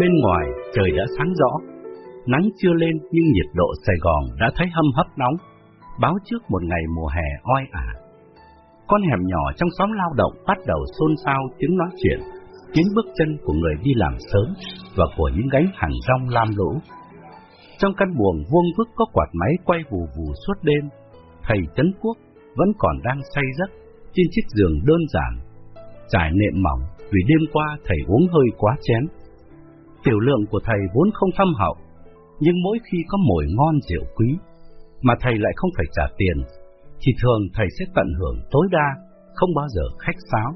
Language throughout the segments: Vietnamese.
Bên ngoài trời đã sáng rõ, nắng chưa lên nhưng nhiệt độ Sài Gòn đã thấy hâm hấp nóng, báo trước một ngày mùa hè oi ả. Con hẻm nhỏ trong xóm lao động bắt đầu xôn xao tiếng nói chuyện, tiếng bước chân của người đi làm sớm và của những gánh hàng rong lam lũ. Trong căn buồng vuông vức có quạt máy quay vù vù suốt đêm, thầy Trấn Quốc vẫn còn đang say giấc trên chiếc giường đơn giản, trải nệm mỏng vì đêm qua thầy uống hơi quá chén. Tiểu lượng của thầy vốn không thâm hậu, nhưng mỗi khi có mồi ngon rượu quý, mà thầy lại không phải trả tiền, thì thường thầy sẽ tận hưởng tối đa, không bao giờ khách sáo.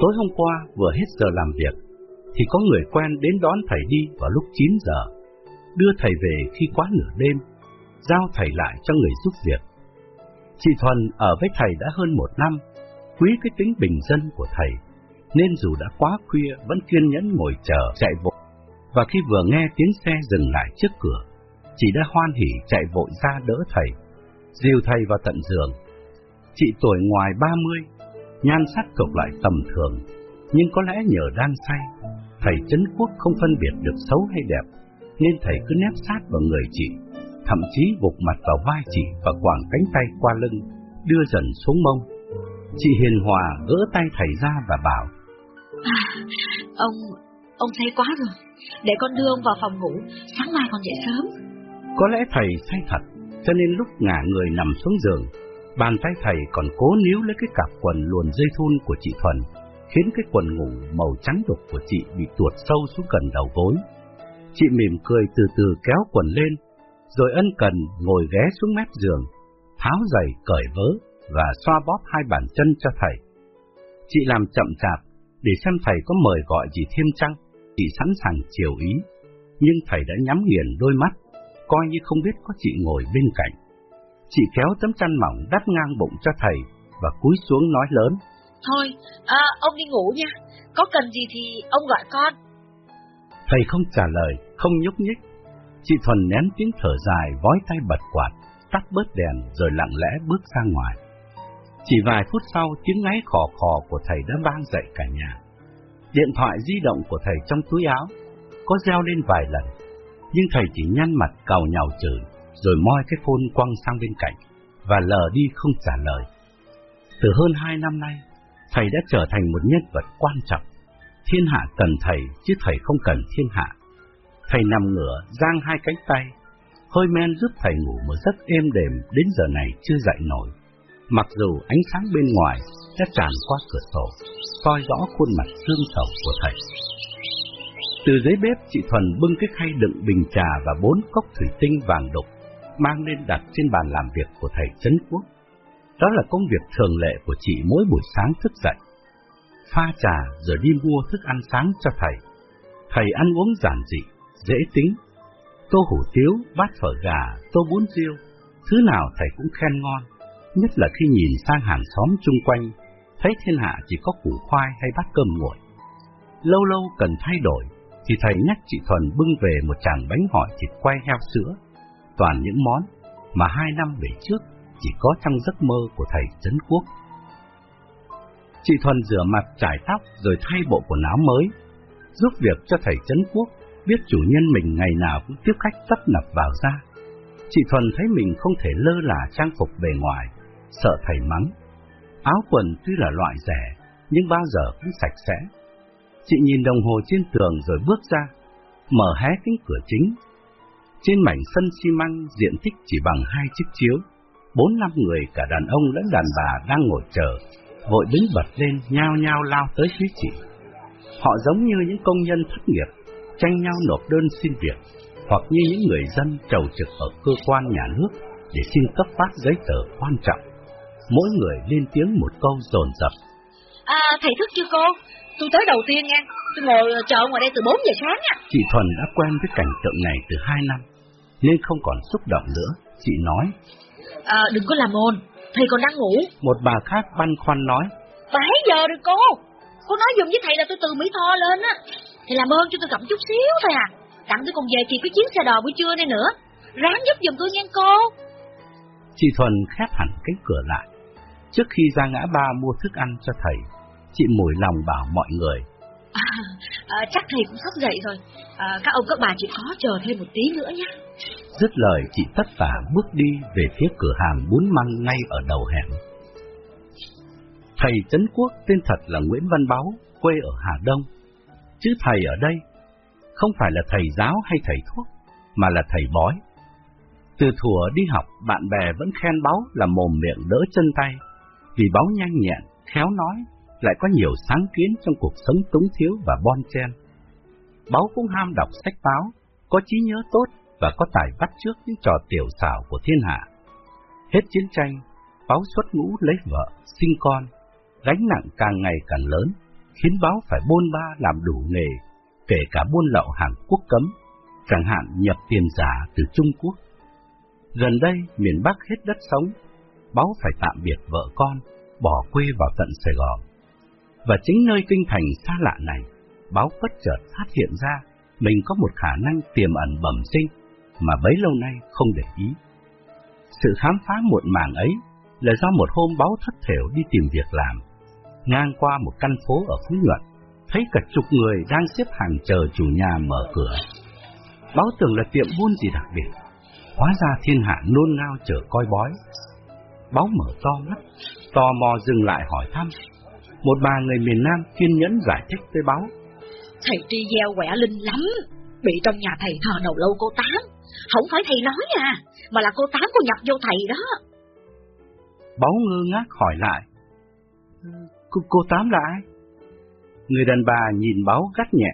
Tối hôm qua vừa hết giờ làm việc, thì có người quen đến đón thầy đi vào lúc 9 giờ, đưa thầy về khi quá nửa đêm, giao thầy lại cho người giúp việc. Chị Thuần ở với thầy đã hơn một năm, quý cái tính bình dân của thầy, nên dù đã quá khuya vẫn kiên nhẫn ngồi chờ chạy vội. Và khi vừa nghe tiếng xe dừng lại trước cửa, chị đã hoan hỉ chạy vội ra đỡ thầy, dìu thầy vào tận giường. Chị tuổi ngoài 30, nhan sắc thuộc lại tầm thường, nhưng có lẽ nhờ đang say, thầy Trấn Quốc không phân biệt được xấu hay đẹp, nên thầy cứ nép sát vào người chị, thậm chí gục mặt vào vai chị và quàng cánh tay qua lưng, đưa dần xuống mông. Chị hiền hòa gỡ tay thầy ra và bảo, à, Ông, ông say quá rồi, để con đưa ông vào phòng ngủ, sáng mai còn dậy sớm. Có lẽ thầy say thật, cho nên lúc ngả người nằm xuống giường, bàn tay thầy còn cố níu lấy cái cặp quần luồn dây thun của chị Thuần, khiến cái quần ngủ màu trắng đục của chị bị tuột sâu xuống gần đầu gối. Chị mỉm cười từ từ kéo quần lên, rồi ân cần ngồi ghé xuống mép giường, tháo giày cởi vớ và xoa bóp hai bàn chân cho thầy. Chị làm chậm chạp để xem thầy có mời gọi gì thêm chăng, chị sẵn sàng chiều ý, nhưng thầy đã nhắm nghiền đôi mắt, coi như không biết có chị ngồi bên cạnh. Chị kéo tấm chăn mỏng đắp ngang bụng cho thầy và cúi xuống nói lớn. Thôi, à, ông đi ngủ nha, có cần gì thì ông gọi con. Thầy không trả lời, không nhúc nhích. Chị Thuần nén tiếng thở dài, vói tay bật quạt, tắt bớt đèn rồi lặng lẽ bước ra ngoài. Chỉ vài phút sau, tiếng ngáy khò khò của thầy đã vang dậy cả nhà. Điện thoại di động của thầy trong túi áo có reo lên vài lần, nhưng thầy chỉ nhăn mặt cào nhào chửi, rồi moi cái phone quăng sang bên cạnh, và lờ đi không trả lời. Từ hơn hai năm nay, thầy đã trở thành một nhân vật quan trọng. Thiên hạ cần thầy, chứ thầy không cần thiên hạ. Thầy nằm ngửa, giang hai cánh tay, hơi men giúp thầy ngủ một giấc êm đềm đến giờ này chưa dậy nổi. Mặc dù ánh sáng bên ngoài đã tràn qua cửa sổ, soi rõ khuôn mặt xương sầu của thầy. Từ dưới bếp, chị Thuần bưng cái khay đựng bình trà và bốn cốc thủy tinh vàng đục, mang lên đặt trên bàn làm việc của thầy Trấn Quốc. Đó là công việc thường lệ của chị mỗi buổi sáng thức dậy. Pha trà rồi đi mua thức ăn sáng cho thầy. Thầy ăn uống giản dị, dễ tính. Tô hủ tiếu, bát phở gà, tô bún riêu, thứ nào thầy cũng khen ngon. Nhất là khi nhìn sang hàng xóm chung quanh, thấy thiên hạ chỉ có củ khoai hay bát cơm nguội. Lâu lâu cần thay đổi, thì thầy nhắc chị Thuần bưng về một chàng bánh hỏi thịt quay heo sữa, toàn những món mà hai năm về trước chỉ có trong giấc mơ của thầy Trấn Quốc. Chị Thuần rửa mặt trải tóc rồi thay bộ quần áo mới, giúp việc cho thầy Trấn Quốc biết chủ nhân mình ngày nào cũng tiếp khách tấp nập vào ra. Chị Thuần thấy mình không thể lơ là trang phục bề ngoài, sợ thầy mắng. Áo quần tuy là loại rẻ, nhưng bao giờ cũng sạch sẽ. Chị nhìn đồng hồ trên tường rồi bước ra, mở hé cánh cửa chính. Trên mảnh sân xi măng diện tích chỉ bằng hai chiếc chiếu, bốn năm người cả đàn ông lẫn đàn bà đang ngồi chờ, vội đứng bật lên nhao nhao lao tới phía chị. Họ giống như những công nhân thất nghiệp, tranh nhau nộp đơn xin việc, hoặc như những người dân trầu trực ở cơ quan nhà nước để xin cấp phát giấy tờ quan trọng. Mỗi người lên tiếng một câu dồn dập. À, thầy thức chưa cô? Tôi tới đầu tiên nha, tôi ngồi chờ ngoài đây từ 4 giờ sáng nha. Chị Thuần đã quen với cảnh tượng này từ 2 năm, nên không còn xúc động nữa. Chị nói. À, đừng có làm ồn, thầy còn đang ngủ. Một bà khác băn khoăn nói. 7 giờ rồi cô, cô nói dùng với thầy là tôi từ Mỹ Tho lên á. Thầy làm ơn cho tôi cầm chút xíu thôi à. Đặng tôi còn về kịp cái chuyến xe đò buổi trưa này nữa. Ráng giúp giùm tôi nha cô. Chị Thuần khép hẳn cánh cửa lại. Trước khi ra ngã ba mua thức ăn cho thầy, chị mùi lòng bảo mọi người, À, à, chắc thầy cũng sắp dậy rồi. À, các ông các bà chỉ có chờ thêm một tí nữa nhé. Dứt lời chị tất tả bước đi về phía cửa hàng bún măng ngay ở đầu hẻm. Thầy Trấn Quốc tên thật là Nguyễn Văn Báu, quê ở Hà Đông. Chứ thầy ở đây không phải là thầy giáo hay thầy thuốc, mà là thầy bói. Từ thủa đi học, bạn bè vẫn khen Báu là mồm miệng đỡ chân tay, vì báo nhanh nhẹn, khéo nói, lại có nhiều sáng kiến trong cuộc sống túng thiếu và bon chen. Báo cũng ham đọc sách báo, có trí nhớ tốt và có tài bắt trước những trò tiểu xảo của thiên hạ. Hết chiến tranh, báo xuất ngũ lấy vợ, sinh con, gánh nặng càng ngày càng lớn, khiến Báo phải bôn ba làm đủ nghề, kể cả buôn lậu hàng quốc cấm, chẳng hạn nhập tiền giả từ Trung Quốc. Gần đây, miền Bắc hết đất sống, Báo phải tạm biệt vợ con, bỏ quê vào tận Sài Gòn. Và chính nơi kinh thành xa lạ này, Báo bất chợt phát hiện ra mình có một khả năng tiềm ẩn bẩm sinh mà bấy lâu nay không để ý. Sự khám phá muộn màng ấy là do một hôm báo thất thểu đi tìm việc làm. Ngang qua một căn phố ở Phú Nhuận, thấy cả chục người đang xếp hàng chờ chủ nhà mở cửa. Báo tưởng là tiệm buôn gì đặc biệt, hóa ra thiên hạ nôn nao chờ coi bói. Báo mở to mắt, tò mò dừng lại hỏi thăm. Một bà người miền Nam kiên nhẫn giải thích với báo. Thầy tri gieo quẻ linh lắm, bị trong nhà thầy thờ đầu lâu cô Tám. Không phải thầy nói à, mà là cô Tám cô nhập vô thầy đó. Báo ngơ ngác hỏi lại. Cô, cô Tám là ai? Người đàn bà nhìn báo gắt nhẹ.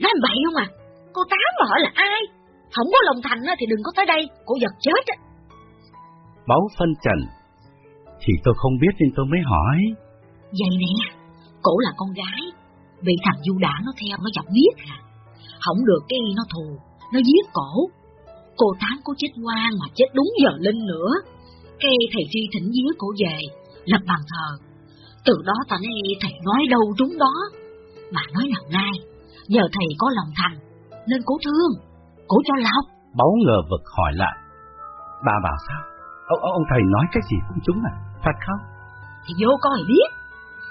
Nói bậy không à? Cô Tám mà hỏi là ai? Không có lòng thành thì đừng có tới đây, cô giật chết á. Báo phân trần. Thì tôi không biết nên tôi mới hỏi. Vậy nè, cổ là con gái, bị thằng du đảng nó theo nó chọc giết à. Không được cái nó thù, nó giết cổ. Cô Tám có chết ngoan mà chết đúng giờ linh nữa. Cái thầy Tri thỉnh dưới cổ về, lập bàn thờ. Từ đó ta nói thầy nói đâu trúng đó. Mà nói nào ngay, nhờ thầy có lòng thành, nên cố thương, cố cho lọc. Báu ngờ vực hỏi lại. Bà bảo sao? Ông, ông thầy nói cái gì cũng trúng à? Thật không? Thì vô coi biết.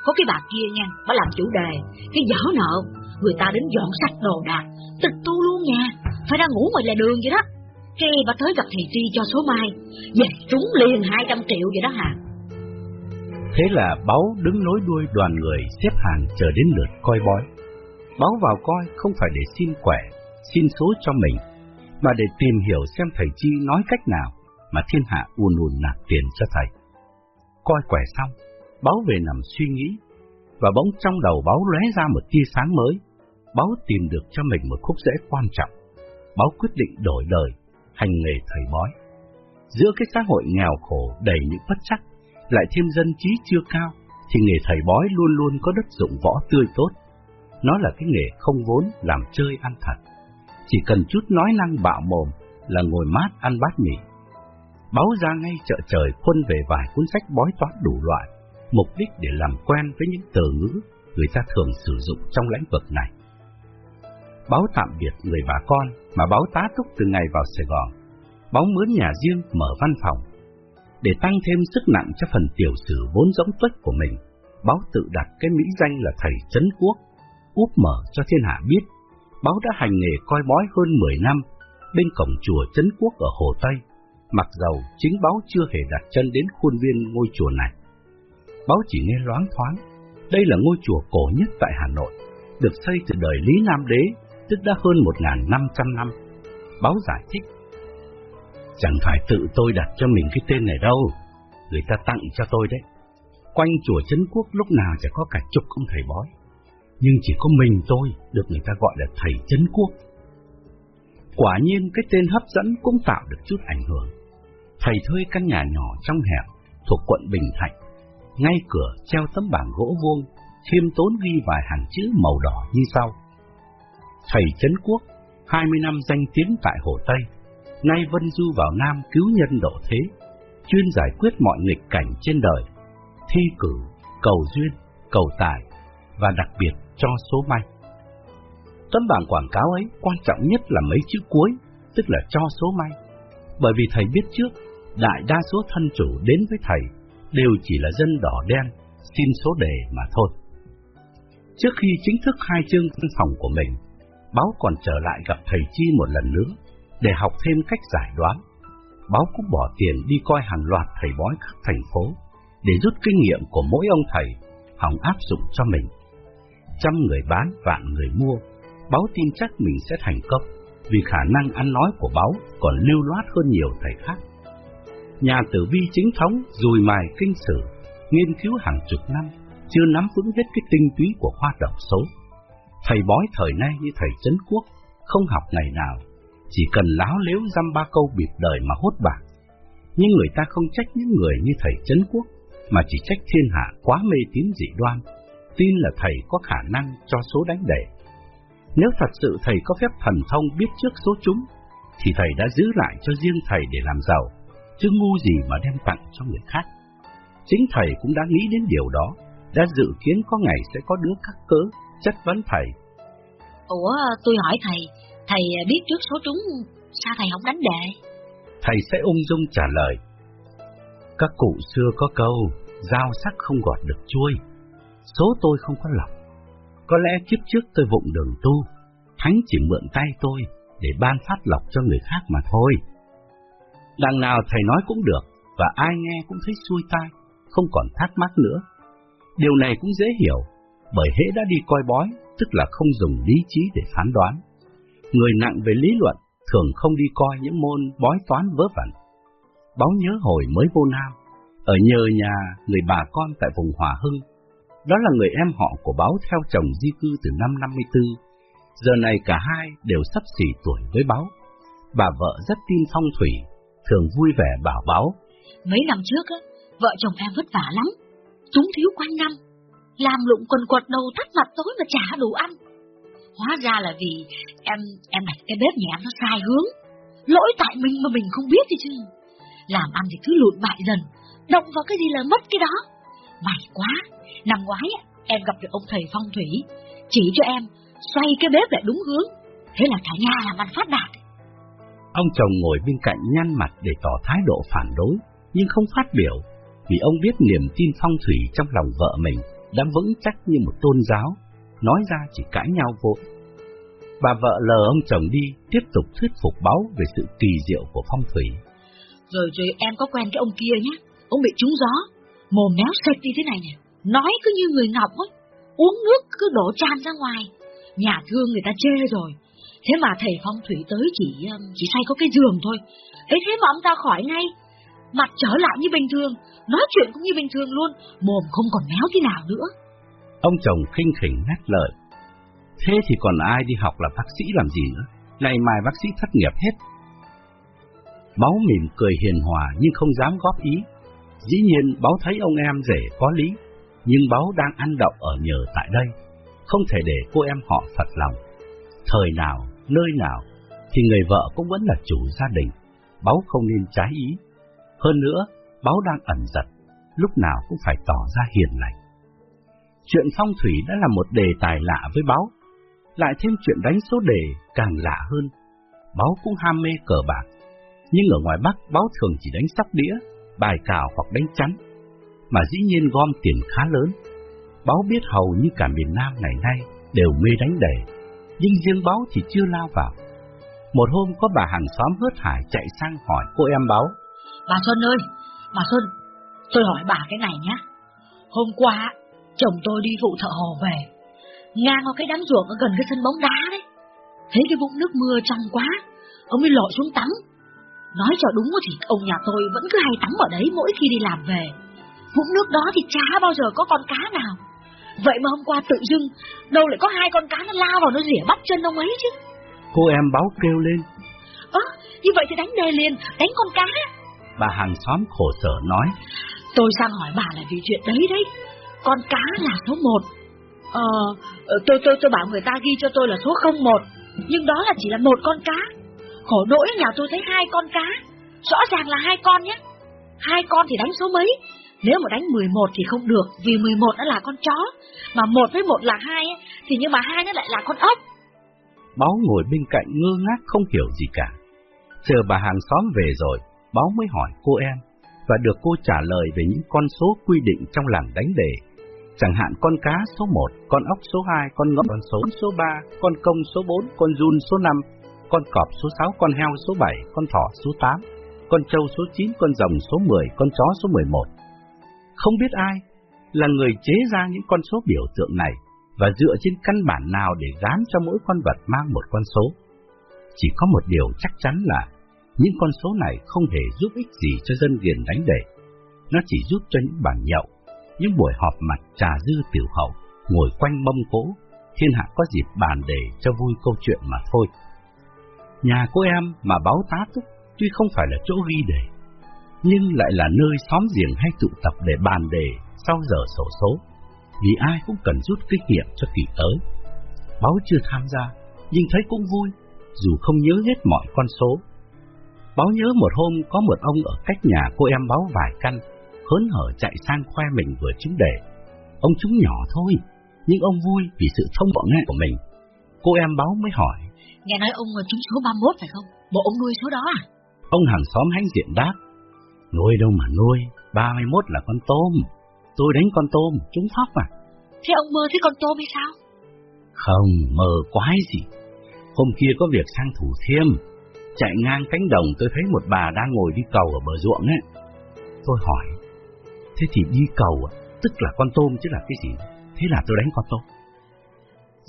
Có cái bà kia nha, bà làm chủ đề, cái dở nợ, người ta đến dọn sạch đồ đạc, tịch tu luôn nha, phải ra ngủ ngoài lề đường vậy đó. Cái bà tới gặp thầy Tri cho số mai, về trúng liền 200 triệu vậy đó hả? Thế là Báu đứng nối đuôi đoàn người xếp hàng chờ đến lượt coi bói. Báu vào coi không phải để xin quẻ, xin số cho mình, mà để tìm hiểu xem thầy Chi nói cách nào mà thiên hạ ùn ùn nạp tiền cho thầy. Coi quẻ xong, báo về nằm suy nghĩ, và bỗng trong đầu báo lóe ra một tia sáng mới. báo tìm được cho mình một khúc rễ quan trọng. Báo quyết định đổi đời, hành nghề thầy bói. Giữa cái xã hội nghèo khổ đầy những bất chắc, lại thêm dân trí chưa cao, thì nghề thầy bói luôn luôn có đất dụng võ tươi tốt. Nó là cái nghề không vốn làm chơi ăn thật. Chỉ cần chút nói năng bạo mồm là ngồi mát ăn bát mì. Báo ra ngay chợ trời khuân về vài cuốn sách bói toán đủ loại, mục đích để làm quen với những từ ngữ người ta thường sử dụng trong lĩnh vực này. Báo tạm biệt người bà con mà báo tá túc từ ngày vào Sài Gòn. Báo mướn nhà riêng mở văn phòng. Để tăng thêm sức nặng cho phần tiểu sử vốn giống tuếch của mình, báo tự đặt cái mỹ danh là thầy Trấn Quốc, úp mở cho thiên hạ biết. Báo đã hành nghề coi bói hơn 10 năm bên cổng chùa Trấn Quốc ở Hồ Tây, mặc dầu chính báo chưa hề đặt chân đến khuôn viên ngôi chùa này. Báo chỉ nghe loáng thoáng, đây là ngôi chùa cổ nhất tại Hà Nội, được xây từ đời Lý Nam Đế, tức đã hơn 1.500 năm. Báo giải thích, chẳng phải tự tôi đặt cho mình cái tên này đâu, người ta tặng cho tôi đấy. Quanh chùa Trấn Quốc lúc nào chả có cả chục ông thầy bói, nhưng chỉ có mình tôi được người ta gọi là thầy Trấn Quốc. Quả nhiên cái tên hấp dẫn cũng tạo được chút ảnh hưởng. Thầy thuê căn nhà nhỏ trong hẻm thuộc quận Bình Thạnh, ngay cửa treo tấm bảng gỗ vuông, khiêm tốn ghi vài hàng chữ màu đỏ như sau. Thầy Trấn Quốc, 20 năm danh tiếng tại Hồ Tây, nay vân du vào Nam cứu nhân độ thế, chuyên giải quyết mọi nghịch cảnh trên đời, thi cử, cầu duyên, cầu tài và đặc biệt cho số may. Tấm bảng quảng cáo ấy quan trọng nhất là mấy chữ cuối, tức là cho số may. Bởi vì thầy biết trước, đại đa số thân chủ đến với thầy đều chỉ là dân đỏ đen, xin số đề mà thôi. Trước khi chính thức khai trương văn phòng của mình, Báo còn trở lại gặp thầy Chi một lần nữa để học thêm cách giải đoán. Báo cũng bỏ tiền đi coi hàng loạt thầy bói các thành phố để rút kinh nghiệm của mỗi ông thầy, hòng áp dụng cho mình. Trăm người bán, vạn người mua, Báo tin chắc mình sẽ thành công vì khả năng ăn nói của Báo còn lưu loát hơn nhiều thầy khác. Nhà tử vi chính thống dùi mài kinh sử, nghiên cứu hàng chục năm, chưa nắm vững hết cái tinh túy của khoa độc số. Thầy bói thời nay như thầy Trấn Quốc, không học ngày nào, chỉ cần láo lếu dăm ba câu bịp đời mà hốt bạc. Nhưng người ta không trách những người như thầy Trấn Quốc, mà chỉ trách thiên hạ quá mê tín dị đoan, tin là thầy có khả năng cho số đánh đề. Nếu thật sự thầy có phép thần thông biết trước số chúng, thì thầy đã giữ lại cho riêng thầy để làm giàu, chứ ngu gì mà đem tặng cho người khác. Chính thầy cũng đã nghĩ đến điều đó, đã dự kiến có ngày sẽ có đứa cắt cớ, chất vấn thầy. Ủa, tôi hỏi thầy, thầy biết trước số trúng, sao thầy không đánh đề? Thầy sẽ ung dung trả lời. Các cụ xưa có câu, dao sắc không gọt được chuôi, số tôi không có lọc. Có lẽ kiếp trước tôi vụng đường tu, Thánh chỉ mượn tay tôi để ban phát lọc cho người khác mà thôi. Đằng nào thầy nói cũng được, và ai nghe cũng thấy xuôi tai, không còn thắc mắc nữa. Điều này cũng dễ hiểu, bởi hễ đã đi coi bói, tức là không dùng lý trí để phán đoán. Người nặng về lý luận thường không đi coi những môn bói toán vớ vẩn. Báo nhớ hồi mới vô Nam, ở nhờ nhà người bà con tại vùng Hòa Hưng. Đó là người em họ của báo theo chồng di cư từ năm 54. Giờ này cả hai đều sắp xỉ tuổi với báo. Bà vợ rất tin phong thủy, thường vui vẻ bảo báo. Mấy năm trước, á, vợ chồng em vất vả lắm, chúng thiếu quanh năm, làm lụng quần quật đầu thắt mặt tối mà chả đủ ăn. Hóa ra là vì em em đặt cái bếp nhà em nó sai hướng, lỗi tại mình mà mình không biết gì chứ. Làm ăn thì cứ lụt bại dần, động vào cái gì là mất cái đó. May quá, năm ngoái em gặp được ông thầy phong thủy, chỉ cho em xoay cái bếp lại đúng hướng, thế là cả nhà làm ăn phát đạt. Ông chồng ngồi bên cạnh nhăn mặt để tỏ thái độ phản đối, nhưng không phát biểu, vì ông biết niềm tin phong thủy trong lòng vợ mình đã vững chắc như một tôn giáo, nói ra chỉ cãi nhau vô. Bà vợ lờ ông chồng đi, tiếp tục thuyết phục báo về sự kỳ diệu của phong thủy. Rồi rồi em có quen cái ông kia nhé, ông bị trúng gió, mồm méo sệt đi thế này nè, nói cứ như người ngọc ấy, uống nước cứ đổ tràn ra ngoài, nhà thương người ta chê rồi. Thế mà thầy phong thủy tới chỉ um, chỉ say có cái giường thôi, ấy thế mà ông ta khỏi ngay, mặt trở lại như bình thường, nói chuyện cũng như bình thường luôn, mồm không còn méo thế nào nữa. Ông chồng khinh khỉnh ngắt lời. Thế thì còn ai đi học là bác sĩ làm gì nữa? Ngày mai bác sĩ thất nghiệp hết. Báo mỉm cười hiền hòa nhưng không dám góp ý. Dĩ nhiên báo thấy ông em rể có lý, nhưng báo đang ăn đậu ở nhờ tại đây. Không thể để cô em họ phật lòng. Thời nào, nơi nào, thì người vợ cũng vẫn là chủ gia đình. Báo không nên trái ý. Hơn nữa, báo đang ẩn giật, lúc nào cũng phải tỏ ra hiền lành. Chuyện phong thủy đã là một đề tài lạ với báo, lại thêm chuyện đánh số đề càng lạ hơn. Báo cũng ham mê cờ bạc, nhưng ở ngoài Bắc báo thường chỉ đánh sóc đĩa, bài cào hoặc đánh chắn, mà dĩ nhiên gom tiền khá lớn. Báo biết hầu như cả miền Nam ngày nay đều mê đánh đề, nhưng riêng báo thì chưa lao vào. Một hôm có bà hàng xóm hớt hải chạy sang hỏi cô em báo. Bà Xuân ơi, bà Xuân, tôi hỏi bà cái này nhé. Hôm qua, chồng tôi đi vụ thợ hồ về, ngang qua cái đám ruộng ở gần cái sân bóng đá đấy. Thấy cái vũng nước mưa trong quá, ông ấy lội xuống tắm. Nói cho đúng thì ông nhà tôi vẫn cứ hay tắm ở đấy mỗi khi đi làm về. Vũng nước đó thì chả bao giờ có con cá nào. Vậy mà hôm qua tự dưng, đâu lại có hai con cá nó lao vào nó rỉa bắp chân ông ấy chứ. Cô em báo kêu lên. Ơ, như vậy thì đánh đề liền, đánh con cá. Bà hàng xóm khổ sở nói. Tôi sang hỏi bà là vì chuyện đấy đấy. Con cá là số một. Ờ, tôi tôi tôi bảo người ta ghi cho tôi là số không một, nhưng đó là chỉ là một con cá. Khổ nỗi nhà tôi thấy hai con cá, rõ ràng là hai con nhé. Hai con thì đánh số mấy? Nếu mà đánh 11 thì không được, vì 11 đã là con chó, mà một với một là hai, thì nhưng mà hai nó lại là con ốc. Báo ngồi bên cạnh ngơ ngác không hiểu gì cả. Chờ bà hàng xóm về rồi, Báo mới hỏi cô em, và được cô trả lời về những con số quy định trong làng đánh đề. Chẳng hạn con cá số 1, con ốc số 2, con ngỗng con số số 3, con công số 4, con run số 5, con cọp số 6, con heo số 7, con thỏ số 8, con trâu số 9, con rồng số 10, con chó số 11. Không biết ai là người chế ra những con số biểu tượng này và dựa trên căn bản nào để gán cho mỗi con vật mang một con số. Chỉ có một điều chắc chắn là những con số này không hề giúp ích gì cho dân điền đánh đề. Nó chỉ giúp cho những bàn nhậu, những buổi họp mặt trà dư tiểu hậu, ngồi quanh mâm cỗ, thiên hạ có dịp bàn đề cho vui câu chuyện mà thôi. Nhà cô em mà báo tá túc tuy không phải là chỗ ghi đề, nhưng lại là nơi xóm giềng hay tụ tập để bàn đề sau giờ sổ số, vì ai cũng cần rút kinh nghiệm cho kỳ tới. Báo chưa tham gia, nhưng thấy cũng vui, dù không nhớ hết mọi con số. Báo nhớ một hôm có một ông ở cách nhà cô em báo vài căn, hớn hở chạy sang khoe mình vừa trúng đề. Ông trúng nhỏ thôi, nhưng ông vui vì sự thông bọn ngại của mình. Cô em báo mới hỏi. Nghe nói ông trúng số 31 phải không? Bộ ông nuôi số đó à? Ông hàng xóm hãnh diện đáp. Nuôi đâu mà nuôi, 31 là con tôm. Tôi đánh con tôm, trúng phóc à? Thế ông mơ thấy con tôm hay sao? Không, mơ quái gì. Hôm kia có việc sang Thủ Thiêm, chạy ngang cánh đồng tôi thấy một bà đang ngồi đi cầu ở bờ ruộng ấy. Tôi hỏi, thế thì đi cầu à, tức là con tôm chứ là cái gì? Thế là tôi đánh con tôm.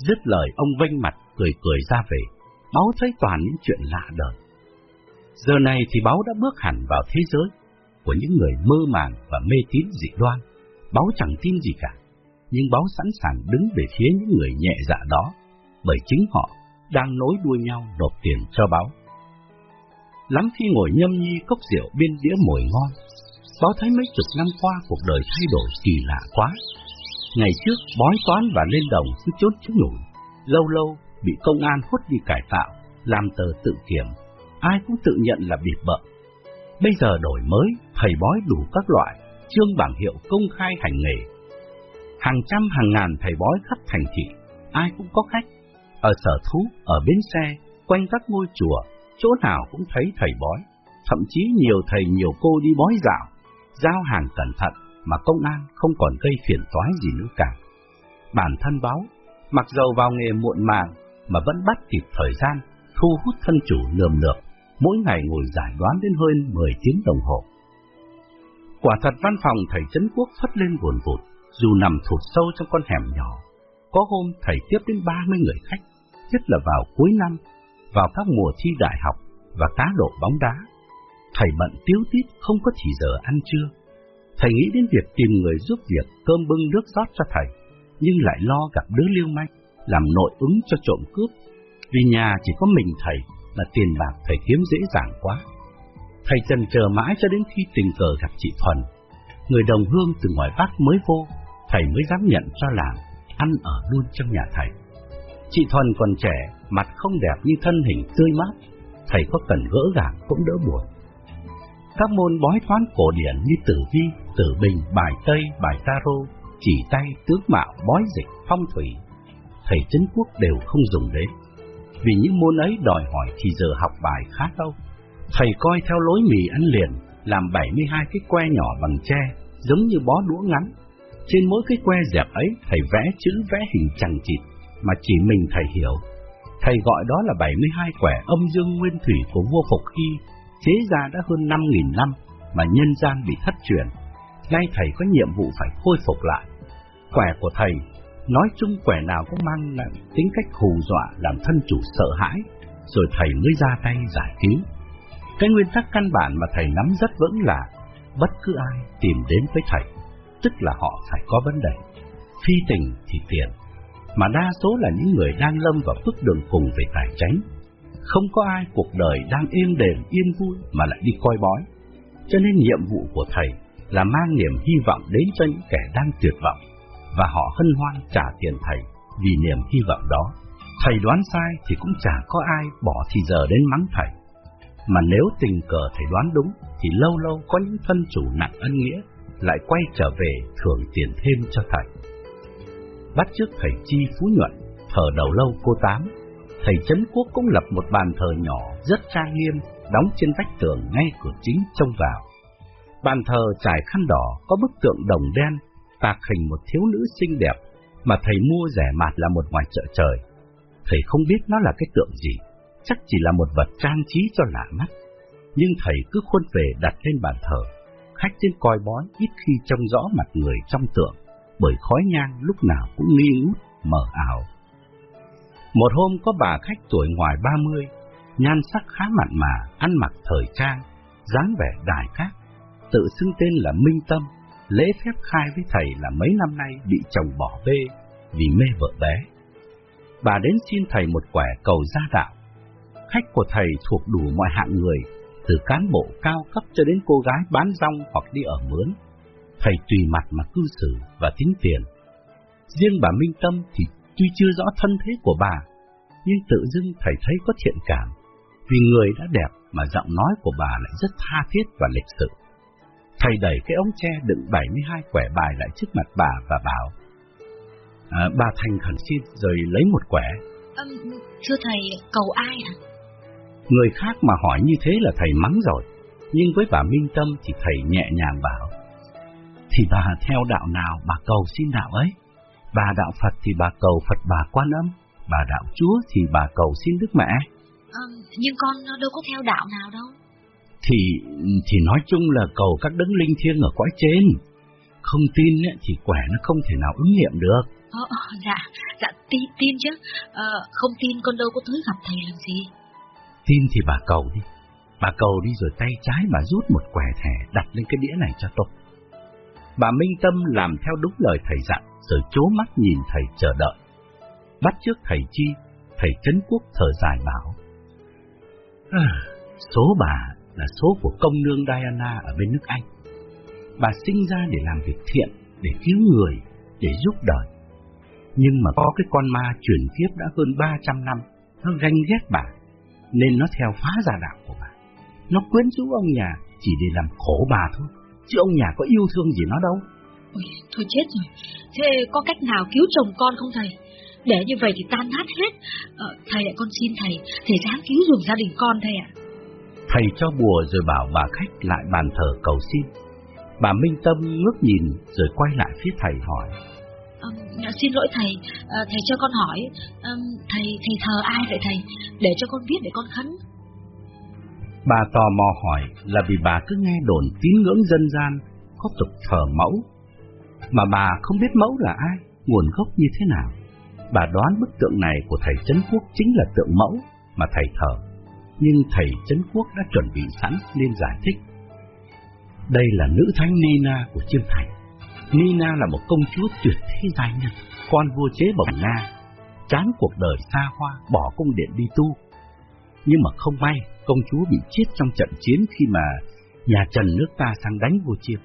Dứt lời ông vênh mặt cười cười ra về, báo thấy toàn những chuyện lạ đời. Giờ này thì báo đã bước hẳn vào thế giới của những người mơ màng và mê tín dị đoan. Báo chẳng tin gì cả, nhưng báo sẵn sàng đứng về phía những người nhẹ dạ đó, bởi chính họ đang nối đuôi nhau nộp tiền cho báo. Lắm khi ngồi nhâm nhi cốc rượu bên đĩa mồi ngon, báo thấy mấy chục năm qua cuộc đời thay đổi kỳ lạ quá. Ngày trước bói toán và lên đồng cứ chốt chú nhủi, lâu lâu bị công an hốt đi cải tạo, làm tờ tự kiểm, ai cũng tự nhận là bịp bợ. Bây giờ đổi mới, thầy bói đủ các loại, trương bảng hiệu công khai hành nghề. Hàng trăm hàng ngàn thầy bói khắp thành thị, ai cũng có khách. Ở sở thú, ở bến xe, quanh các ngôi chùa, chỗ nào cũng thấy thầy bói. Thậm chí nhiều thầy nhiều cô đi bói dạo, giao hàng cẩn thận mà công an không còn gây phiền toái gì nữa cả. Bản thân báo, mặc dầu vào nghề muộn màng mà vẫn bắt kịp thời gian, thu hút thân chủ lườm lượp, mỗi ngày ngồi giải đoán đến hơn 10 tiếng đồng hồ. Quả thật văn phòng thầy Trấn Quốc phất lên buồn vụt, dù nằm thụt sâu trong con hẻm nhỏ. Có hôm thầy tiếp đến 30 người khách, nhất là vào cuối năm, vào các mùa thi đại học và cá độ bóng đá. Thầy bận tiếu tít không có chỉ giờ ăn trưa. Thầy nghĩ đến việc tìm người giúp việc cơm bưng nước rót cho thầy, nhưng lại lo gặp đứa liêu manh, làm nội ứng cho trộm cướp. Vì nhà chỉ có mình thầy, là tiền bạc thầy kiếm dễ dàng quá. Thầy trần chờ mãi cho đến khi tình cờ gặp chị Thuần. Người đồng hương từ ngoài Bắc mới vô, thầy mới dám nhận cho làm, ăn ở luôn trong nhà thầy. Chị Thuần còn trẻ, mặt không đẹp như thân hình tươi mát, thầy có cần gỡ gạc cũng đỡ buồn. Các môn bói toán cổ điển như tử vi, tử bình, bài tây, bài tarot, chỉ tay, tướng mạo, bói dịch, phong thủy, thầy Trấn Quốc đều không dùng đến. Vì những môn ấy đòi hỏi thì giờ học bài khá lâu. Thầy coi theo lối mì ăn liền, làm 72 cái que nhỏ bằng tre, giống như bó đũa ngắn. Trên mỗi cái que dẹp ấy, thầy vẽ chữ vẽ hình chẳng chịt, mà chỉ mình thầy hiểu. Thầy gọi đó là 72 quẻ âm dương nguyên thủy của vua Phục Hy, chế ra đã hơn 5.000 năm, mà nhân gian bị thất truyền. Nay thầy có nhiệm vụ phải khôi phục lại. Quẻ của thầy, nói chung quẻ nào cũng mang lại tính cách hù dọa làm thân chủ sợ hãi, rồi thầy mới ra tay giải cứu. Cái nguyên tắc căn bản mà thầy nắm rất vững là bất cứ ai tìm đến với thầy, tức là họ phải có vấn đề. Phi tình thì tiền, mà đa số là những người đang lâm vào bước đường cùng về tài chính. Không có ai cuộc đời đang êm đềm yên vui mà lại đi coi bói. Cho nên nhiệm vụ của thầy là mang niềm hy vọng đến cho những kẻ đang tuyệt vọng, và họ hân hoan trả tiền thầy vì niềm hy vọng đó. Thầy đoán sai thì cũng chả có ai bỏ thì giờ đến mắng thầy. Mà nếu tình cờ thầy đoán đúng, thì lâu lâu có những thân chủ nặng ân nghĩa lại quay trở về thưởng tiền thêm cho thầy. Bắt trước thầy Chi Phú Nhuận, thờ đầu lâu cô Tám, thầy Trấn Quốc cũng lập một bàn thờ nhỏ rất trang nghiêm, đóng trên vách tường ngay cửa chính trông vào. Bàn thờ trải khăn đỏ có bức tượng đồng đen, tạc hình một thiếu nữ xinh đẹp mà thầy mua rẻ mạt là một ngoài chợ trời. Thầy không biết nó là cái tượng gì, chắc chỉ là một vật trang trí cho lạ mắt. Nhưng thầy cứ khuôn về đặt lên bàn thờ. Khách trên coi bói ít khi trông rõ mặt người trong tượng, bởi khói nhang lúc nào cũng nghi ngút, mờ ảo. Một hôm có bà khách tuổi ngoài ba mươi, nhan sắc khá mặn mà, ăn mặc thời trang, dáng vẻ đài khác, tự xưng tên là Minh Tâm, lễ phép khai với thầy là mấy năm nay bị chồng bỏ bê vì mê vợ bé. Bà đến xin thầy một quẻ cầu gia đạo. Khách của thầy thuộc đủ mọi hạng người, từ cán bộ cao cấp cho đến cô gái bán rong hoặc đi ở mướn. Thầy tùy mặt mà cư xử và tính tiền. Riêng bà Minh Tâm thì tuy chưa rõ thân thế của bà, nhưng tự dưng thầy thấy có thiện cảm, vì người đã đẹp mà giọng nói của bà lại rất tha thiết và lịch sự. Thầy đẩy cái ống tre đựng 72 quẻ bài lại trước mặt bà và bảo, à, bà thành khẩn xin rồi lấy một quẻ. Um, thưa thầy, cầu ai ạ? Người khác mà hỏi như thế là thầy mắng rồi, nhưng với bà Minh Tâm thì thầy nhẹ nhàng bảo, thì bà theo đạo nào bà cầu xin đạo ấy. Bà đạo Phật thì bà cầu Phật bà Quan Âm, bà đạo Chúa thì bà cầu xin Đức Mẹ. À, nhưng con đâu có theo đạo nào đâu. Thì thì nói chung là cầu các đấng linh thiêng ở cõi trên. Không tin thì quẻ nó không thể nào ứng nghiệm được. Ờ, ờ, dạ, dạ tin, tin chứ. Ờ, không tin con đâu có tới gặp thầy làm gì. Tin thì bà cầu đi. Bà cầu đi rồi tay trái bà rút một quẻ thẻ đặt lên cái đĩa này cho tôi. Bà Minh Tâm làm theo đúng lời thầy dặn, rồi chố mắt nhìn thầy chờ đợi. Bắt trước thầy chi, thầy Trấn Quốc thở dài bảo. À, số bà là số của công nương Diana ở bên nước Anh. Bà sinh ra để làm việc thiện, để cứu người, để giúp đời. Nhưng mà có cái con ma chuyển kiếp đã hơn 300 năm, nó ganh ghét bà, nên nó theo phá gia đạo của bà. Nó quyến rũ ông nhà chỉ để làm khổ bà thôi chứ ông nhà có yêu thương gì nó đâu. Ôi, thôi chết rồi, thế có cách nào cứu chồng con không thầy? Để như vậy thì tan nát hết. Ờ, thầy lại con xin thầy, thầy dám cứu dùng gia đình con thầy ạ. Thầy cho bùa rồi bảo bà khách lại bàn thờ cầu xin. Bà Minh Tâm ngước nhìn rồi quay lại phía thầy hỏi. Um, xin lỗi thầy, uh, thầy cho con hỏi, um, thầy thầy thờ ai vậy thầy? Để cho con biết để con khấn. Bà tò mò hỏi là vì bà cứ nghe đồn tín ngưỡng dân gian có tục thờ mẫu, mà bà không biết mẫu là ai, nguồn gốc như thế nào. Bà đoán bức tượng này của thầy Trấn Quốc chính là tượng mẫu mà thầy thờ, nhưng thầy Trấn Quốc đã chuẩn bị sẵn nên giải thích. Đây là nữ thánh Nina của Chiêm Thành. Nina là một công chúa tuyệt thế giai nhân, con vua chế bổng Nga, chán cuộc đời xa hoa, bỏ cung điện đi tu. Nhưng mà không may, công chúa bị chết trong trận chiến khi mà nhà Trần nước ta sang đánh vua Chiêm.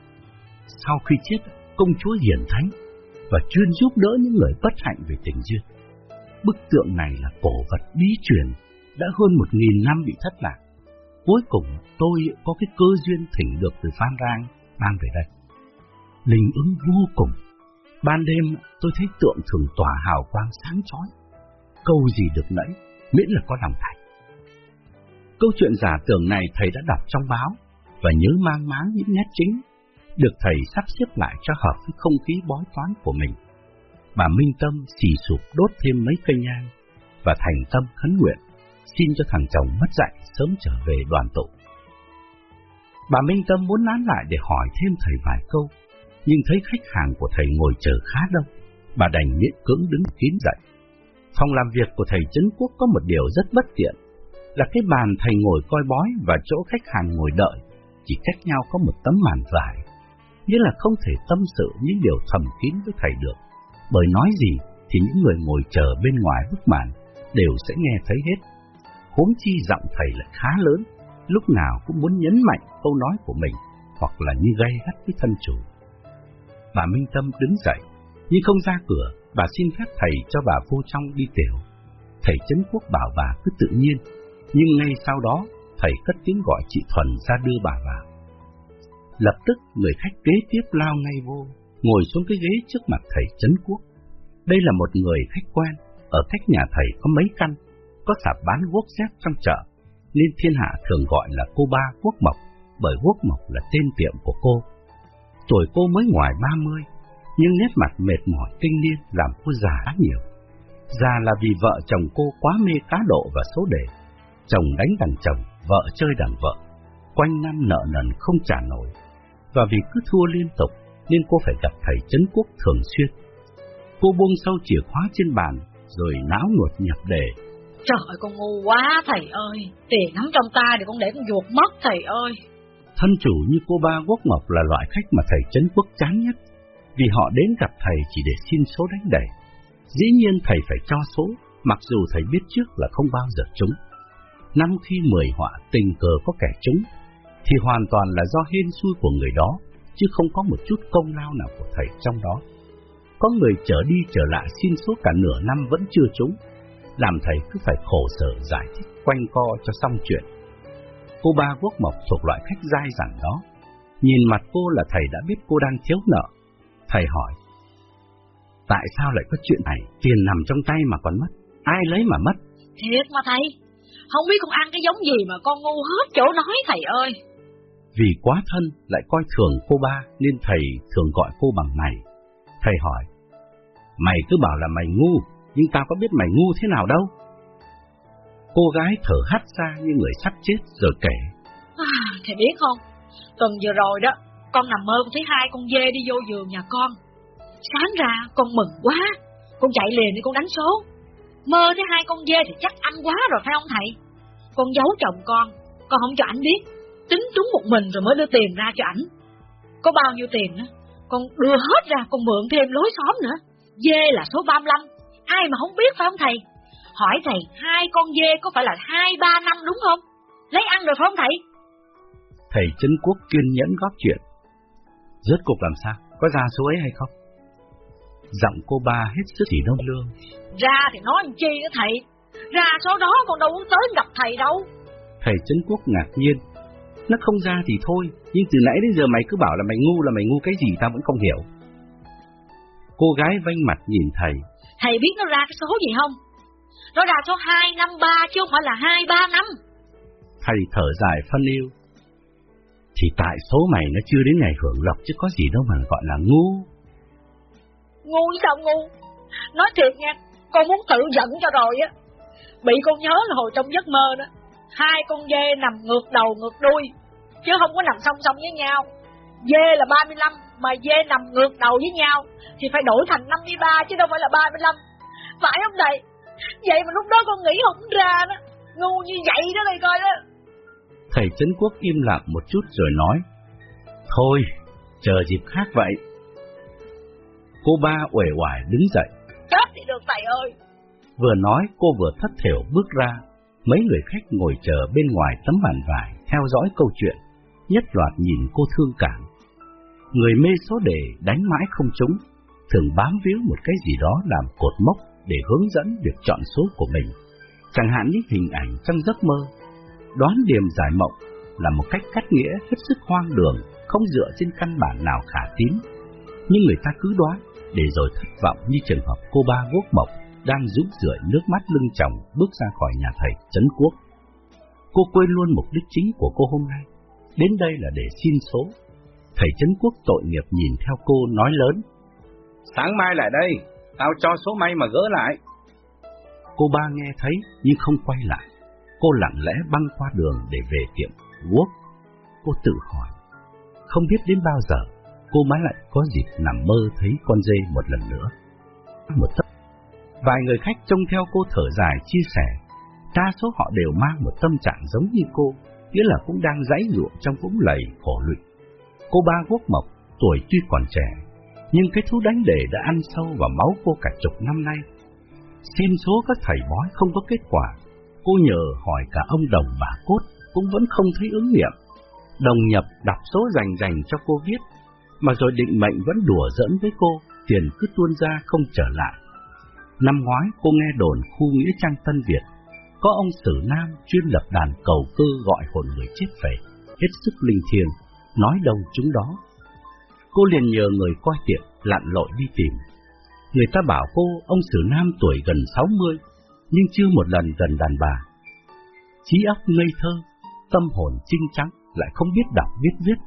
Sau khi chết, công chúa hiển thánh và chuyên giúp đỡ những người bất hạnh về tình duyên. Bức tượng này là cổ vật bí truyền, đã hơn một nghìn năm bị thất lạc. Cuối cùng tôi có cái cơ duyên thỉnh được từ Phan Rang mang về đây. Linh ứng vô cùng. Ban đêm tôi thấy tượng thường tỏa hào quang sáng chói. Câu gì được nãy, miễn là có lòng thành. Câu chuyện giả tưởng này thầy đã đọc trong báo và nhớ mang máng những nét chính, được thầy sắp xếp lại cho hợp với không khí bói toán của mình. Bà Minh Tâm xì sụp đốt thêm mấy cây nhang và thành tâm khấn nguyện, xin cho thằng chồng mất dạy sớm trở về đoàn tụ. Bà Minh Tâm muốn nán lại để hỏi thêm thầy vài câu, nhưng thấy khách hàng của thầy ngồi chờ khá đông, bà đành miễn cưỡng đứng kín dậy. Phòng làm việc của thầy Trấn Quốc có một điều rất bất tiện, là cái bàn thầy ngồi coi bói và chỗ khách hàng ngồi đợi, chỉ cách nhau có một tấm màn vải, nghĩa là không thể tâm sự những điều thầm kín với thầy được, bởi nói gì thì những người ngồi chờ bên ngoài bức màn đều sẽ nghe thấy hết. Huống chi giọng thầy lại khá lớn, lúc nào cũng muốn nhấn mạnh câu nói của mình, hoặc là như gây gắt với thân chủ. Bà Minh Tâm đứng dậy, nhưng không ra cửa, bà xin phép thầy cho bà vô trong đi tiểu. Thầy Trấn Quốc bảo bà cứ tự nhiên, nhưng ngay sau đó, thầy cất tiếng gọi chị Thuần ra đưa bà vào. Lập tức người khách kế tiếp lao ngay vô, ngồi xuống cái ghế trước mặt thầy Trấn Quốc. Đây là một người khách quen, ở cách nhà thầy có mấy căn, có sạp bán guốc xếp trong chợ, nên thiên hạ thường gọi là cô ba Quốc Mộc, bởi Quốc Mộc là tên tiệm của cô. Tuổi cô mới ngoài 30, Nhưng nét mặt mệt mỏi kinh niên làm cô già nhiều. Già là vì vợ chồng cô quá mê cá độ và số đề. Chồng đánh đàn chồng, vợ chơi đàn vợ. Quanh năm nợ nần không trả nổi. Và vì cứ thua liên tục nên cô phải gặp thầy Trấn Quốc thường xuyên. Cô buông sâu chìa khóa trên bàn rồi náo nuột nhập đề. Trời ơi con ngu quá thầy ơi, tiền nắm trong tay thì con để con ruột mất thầy ơi. Thân chủ như cô ba Quốc Ngọc là loại khách mà thầy Trấn Quốc chán nhất, vì họ đến gặp thầy chỉ để xin số đánh đẩy. Dĩ nhiên thầy phải cho số, mặc dù thầy biết trước là không bao giờ trúng. Năm khi mười họa tình cờ có kẻ trúng, thì hoàn toàn là do hên xui của người đó, chứ không có một chút công lao nào của thầy trong đó. Có người trở đi trở lại xin số cả nửa năm vẫn chưa trúng, làm thầy cứ phải khổ sở giải thích quanh co cho xong chuyện. Cô ba quốc mộc thuộc loại khách dai dẳng đó, nhìn mặt cô là thầy đã biết cô đang thiếu nợ. Thầy hỏi, tại sao lại có chuyện này, tiền nằm trong tay mà còn mất, ai lấy mà mất? Thiệt mà thầy, không biết con ăn cái giống gì mà con ngu hết chỗ nói thầy ơi. Vì quá thân lại coi thường cô ba nên thầy thường gọi cô bằng này. Thầy hỏi, mày cứ bảo là mày ngu, nhưng tao có biết mày ngu thế nào đâu. Cô gái thở hắt ra như người sắp chết rồi kể. À, thầy biết không, tuần vừa rồi đó, con nằm mơ con thấy hai con dê đi vô giường nhà con. Sáng ra con mừng quá, con chạy liền đi con đánh số. Mơ thấy hai con dê thì chắc ăn quá rồi phải không thầy? Con giấu chồng con, con không cho ảnh biết, tính trúng một mình rồi mới đưa tiền ra cho ảnh. Có bao nhiêu tiền đó, con đưa hết ra, con mượn thêm lối xóm nữa. Dê là số 35, ai mà không biết phải không thầy? Hỏi thầy, hai con dê có phải là hai ba năm đúng không? Lấy ăn được không thầy? Thầy Trấn Quốc kiên nhẫn góp chuyện. Rốt cuộc làm sao? Có ra số ấy hay không? Giọng cô ba hết sức chỉ đông lương. Ra thì nói làm chi đó thầy? Ra số đó còn đâu có tới gặp thầy đâu. Thầy Trấn Quốc ngạc nhiên. Nó không ra thì thôi, nhưng từ nãy đến giờ mày cứ bảo là mày ngu là mày ngu cái gì tao vẫn không hiểu. Cô gái vanh mặt nhìn thầy. Thầy biết nó ra cái số gì không? Nó ra số 253 chứ không phải là 235. Thầy thở dài phân yêu. Thì tại số mày nó chưa đến ngày hưởng lộc chứ có gì đâu mà gọi là ngu. Ngu sao ngu? Nói thiệt nha, con muốn tự giận cho rồi á. Bị con nhớ là hồi trong giấc mơ đó. Hai con dê nằm ngược đầu ngược đuôi, chứ không có nằm song song với nhau. Dê là 35, mà dê nằm ngược đầu với nhau, thì phải đổi thành 53 chứ đâu phải là 35. Phải không thầy? Vậy mà lúc đó con nghĩ không ra đó. Ngu như vậy đó thầy coi đó. Thầy Trấn Quốc im lặng một chút rồi nói. Thôi, chờ dịp khác vậy. Cô ba uể oải đứng dậy. Chết thì được thầy ơi. Vừa nói cô vừa thất thểu bước ra. Mấy người khách ngồi chờ bên ngoài tấm bàn vải theo dõi câu chuyện. Nhất loạt nhìn cô thương cảm. Người mê số đề đánh mãi không trúng, thường bám víu một cái gì đó làm cột mốc để hướng dẫn việc chọn số của mình. Chẳng hạn như hình ảnh trong giấc mơ. Đoán điểm giải mộng là một cách cắt nghĩa hết sức hoang đường, không dựa trên căn bản nào khả tín. Nhưng người ta cứ đoán, để rồi thất vọng như trường hợp cô ba quốc mộc đang rút rượi nước mắt lưng chồng bước ra khỏi nhà thầy Trấn Quốc. Cô quên luôn mục đích chính của cô hôm nay. Đến đây là để xin số. Thầy Trấn Quốc tội nghiệp nhìn theo cô nói lớn. Sáng mai lại đây, tao cho số may mà gỡ lại. Cô ba nghe thấy nhưng không quay lại. Cô lặng lẽ băng qua đường để về tiệm Quốc. Cô tự hỏi, không biết đến bao giờ cô mới lại có dịp nằm mơ thấy con dê một lần nữa. Một tấc. Vài người khách trông theo cô thở dài chia sẻ, đa số họ đều mang một tâm trạng giống như cô, nghĩa là cũng đang dãy ruộng trong vũng lầy khổ lụy. Cô ba quốc mộc, tuổi tuy còn trẻ, nhưng cái thú đánh đề đã ăn sâu vào máu cô cả chục năm nay. xin số các thầy bói không có kết quả, cô nhờ hỏi cả ông đồng bà cốt cũng vẫn không thấy ứng nghiệm. Đồng nhập đọc số dành dành cho cô viết, mà rồi định mệnh vẫn đùa dẫn với cô, tiền cứ tuôn ra không trở lại. Năm ngoái cô nghe đồn khu Nghĩa Trang Tân Việt, có ông Sử Nam chuyên lập đàn cầu cơ gọi hồn người chết về, hết sức linh thiêng, nói đâu chúng đó. Cô liền nhờ người coi tiệm lặn lội đi tìm. Người ta bảo cô ông Sử Nam tuổi gần 60, nhưng chưa một lần gần đàn bà. Trí óc ngây thơ, tâm hồn trinh trắng, lại không biết đọc biết viết,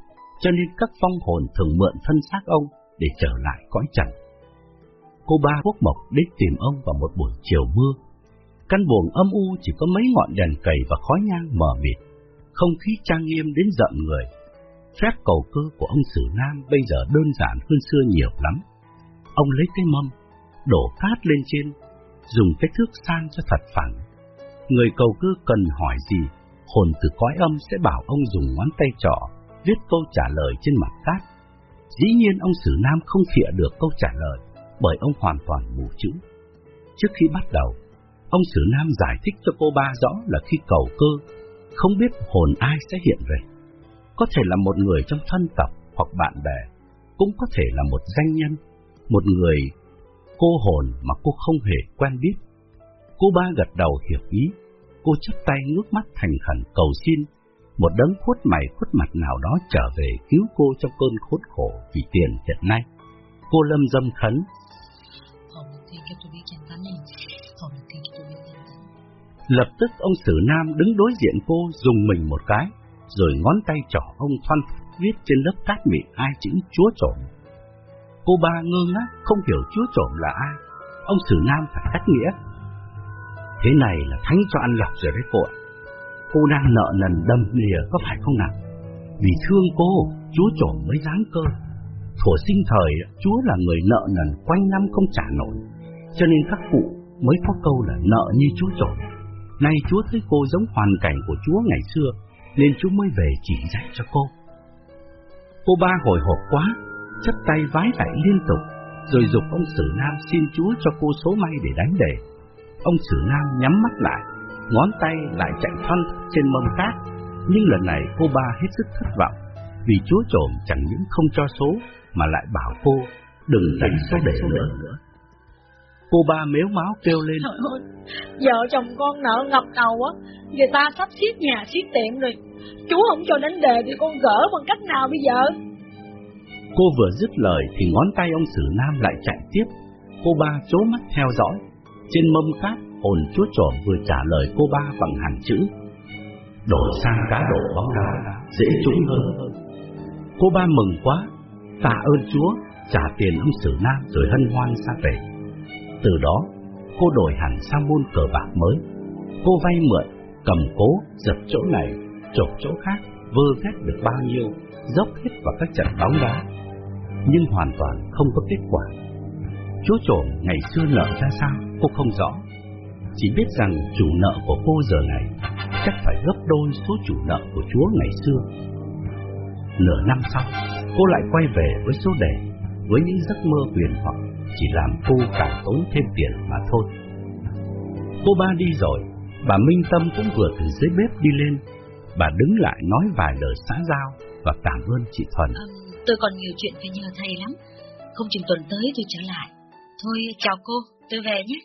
cho nên các phong hồn thường mượn thân xác ông để trở lại cõi trần. Cô ba quốc mộc đến tìm ông vào một buổi chiều mưa. Căn buồng âm u chỉ có mấy ngọn đèn cầy và khói nhang mờ mịt, không khí trang nghiêm đến giận người. Phép cầu cơ của ông Sử Nam bây giờ đơn giản hơn xưa nhiều lắm. Ông lấy cái mâm, đổ cát lên trên, dùng cái thước san cho thật phẳng. Người cầu cơ cần hỏi gì, hồn từ cõi âm sẽ bảo ông dùng ngón tay trỏ viết câu trả lời trên mặt cát. Dĩ nhiên ông Sử Nam không khịa được câu trả lời, bởi ông hoàn toàn mù chữ. Trước khi bắt đầu, ông Sử Nam giải thích cho cô ba rõ là khi cầu cơ, không biết hồn ai sẽ hiện về. Có thể là một người trong thân tộc hoặc bạn bè, cũng có thể là một danh nhân, một người cô hồn mà cô không hề quen biết. Cô ba gật đầu hiểu ý, cô chấp tay ngước mắt thành khẩn cầu xin một đấng khuất mày khuất mặt nào đó trở về cứu cô trong cơn khốn khổ vì tiền hiện nay. Cô lâm dâm khấn. Lập tức ông Sử Nam đứng đối diện cô dùng mình một cái, rồi ngón tay trỏ ông thoăn viết trên lớp cát mịn hai chữ chúa trộm. Cô ba ngơ ngác không hiểu chúa trộm là ai. Ông Sử Nam phải cắt nghĩa. Thế này là thánh cho ăn lọc rồi đấy cô ạ cô đang nợ nần đâm lìa có phải không nào? Vì thương cô, chúa trộm mới dáng cơ. Thổ sinh thời, chúa là người nợ nần quanh năm không trả nổi, cho nên các cụ mới có câu là nợ như chúa trộm. Nay chúa thấy cô giống hoàn cảnh của chúa ngày xưa, nên chú mới về chỉ dạy cho cô. Cô ba hồi hộp quá, chấp tay vái lại liên tục, rồi dục ông Sử Nam xin chúa cho cô số may để đánh đề. Ông Sử Nam nhắm mắt lại, ngón tay lại chạy thoăn trên mâm cát. Nhưng lần này cô ba hết sức thất vọng, vì chúa trộm chẳng những không cho số, mà lại bảo cô đừng đánh số để nữa. Cô ba mếu máu kêu lên. Trời ơi, vợ chồng con nợ ngập đầu á, người ta sắp xiết nhà xiết tiệm rồi. Chú không cho đánh đề thì con gỡ bằng cách nào bây giờ? Cô vừa dứt lời thì ngón tay ông Sử Nam lại chạy tiếp. Cô ba chố mắt theo dõi. Trên mâm cát hồn chúa trộm vừa trả lời cô ba bằng hàng chữ đổi sang cá độ bóng đá dễ trúng hơn cô ba mừng quá tạ ơn chúa trả tiền ông sử nam rồi hân hoan ra về từ đó cô đổi hẳn sang môn cờ bạc mới. Cô vay mượn cầm cố giật chỗ này chộp chỗ khác vơ vét được bao nhiêu dốc hết vào các trận bóng đá. Nhưng hoàn toàn không có kết quả. Chúa trộm ngày xưa nợ ra sao cô không rõ. Chỉ biết rằng chủ nợ của cô giờ này chắc phải gấp đôi số chủ nợ của Chúa ngày xưa. Nửa năm sau, cô lại quay về với số đề, với những giấc mơ huyền hoặc chỉ làm cô càng tốn thêm tiền mà thôi. Cô ba đi rồi, bà Minh Tâm cũng vừa từ dưới bếp đi lên. Bà đứng lại nói vài lời xã giao và cảm ơn chị Thuần. À, tôi còn nhiều chuyện phải nhờ thầy lắm, không chừng tuần tới tôi trở lại. Thôi chào cô, tôi về nhé.